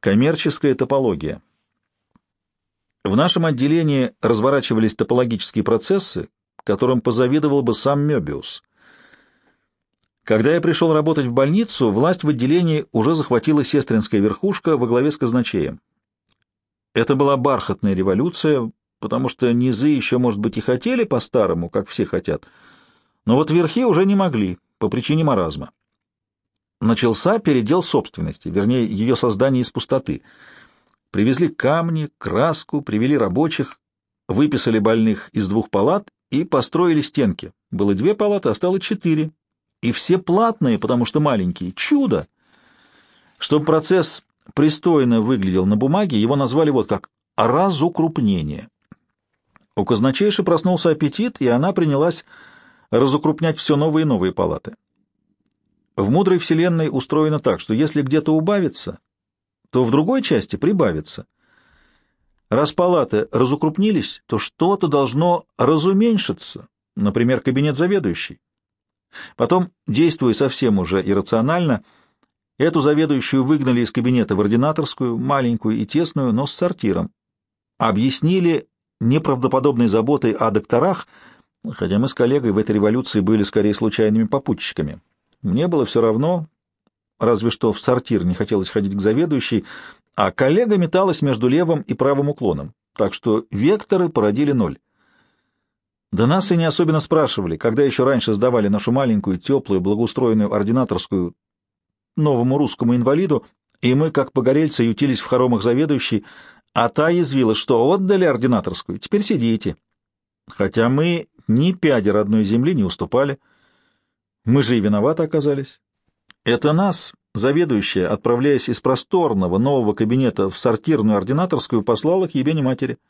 Коммерческая топология. В нашем отделении разворачивались топологические процессы, которым позавидовал бы сам Мёбиус. Когда я пришел работать в больницу, власть в отделении уже захватила сестринская верхушка во главе с казначеем. Это была бархатная революция, потому что низы еще, может быть, и хотели по-старому, как все хотят, но вот верхи уже не могли по причине маразма. Начался передел собственности, вернее, ее создание из пустоты. Привезли камни, краску, привели рабочих, выписали больных из двух палат и построили стенки. Было две палаты, а стало четыре. И все платные, потому что маленькие. Чудо! Чтобы процесс пристойно выглядел на бумаге, его назвали вот как «разукрупнение». У казначейши проснулся аппетит, и она принялась разукрупнять все новые и новые палаты. В мудрой вселенной устроено так, что если где-то убавится, то в другой части прибавится. Раз палаты разукрупнились, то что-то должно разуменьшиться, например, кабинет заведующий. Потом, действуя совсем уже иррационально, эту заведующую выгнали из кабинета в ординаторскую, маленькую и тесную, но с сортиром. Объяснили неправдоподобной заботой о докторах, хотя мы с коллегой в этой революции были скорее случайными попутчиками. Мне было все равно, разве что в сортир не хотелось ходить к заведующей, а коллега металась между левым и правым уклоном, так что векторы породили ноль. Да нас и не особенно спрашивали, когда еще раньше сдавали нашу маленькую, теплую, благоустроенную ординаторскую новому русскому инвалиду, и мы, как погорельцы, ютились в хоромах заведующей, а та язвила, что отдали ординаторскую, теперь сидите. Хотя мы ни пяди родной земли не уступали. Мы же и виноваты оказались. Это нас, заведующая, отправляясь из просторного нового кабинета в сортирную ординаторскую, послала к ебени матери —